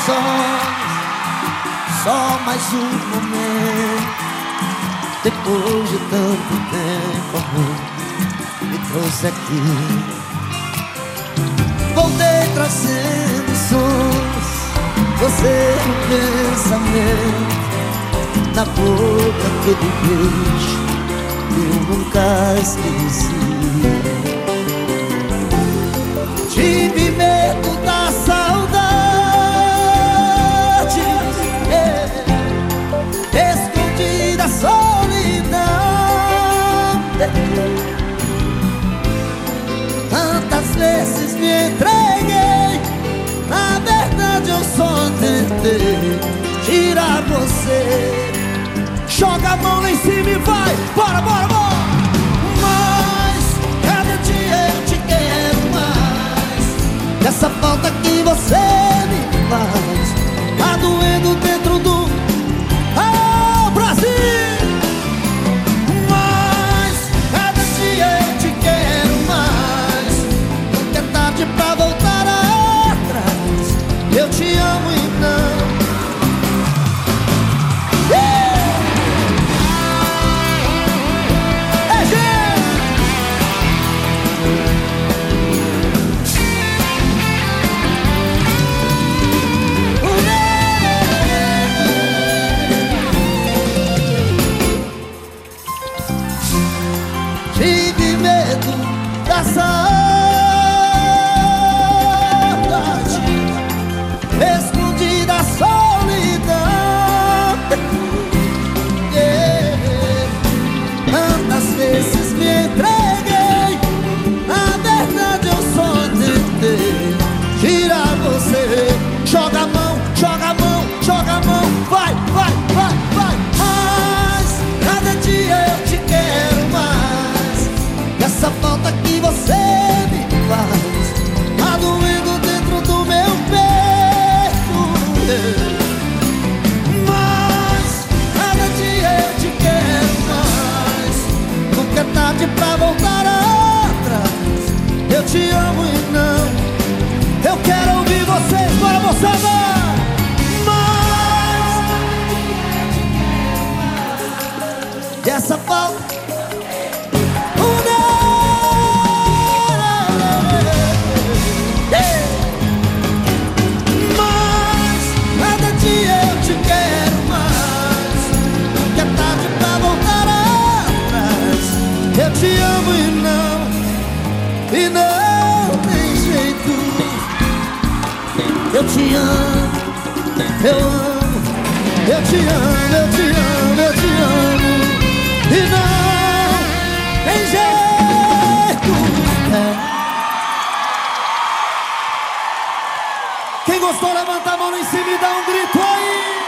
meus olhos Só mais um momento. Depois de tanto tempo, Me trouxe aqui. Voltei trazendo sons. Você no pensamento Na boca aquele beijo eu nunca esqueci Tantas vezes me entreguei Na verdade eu só tentei Tirar você. Joga a mão lá em cima e vai. Bora, bora, bora Tive medo da saudade Escondi da solidão yeah. Vezes me entreguei Na verdade eu só tentei Tirar Eu te amo e não. Eu quero ouvir vocês, moçada! Mas E essa falta Mas cada dia eu te quero mais. Nunca é tarde pra voltar atrás. Eu te amo e não E não tem jeito Eu te amo Eu amo Eu te amo, eu te amo, eu te amo E não tem jeito. Quem gostou, levanta a mão em cima e dá um grito aí.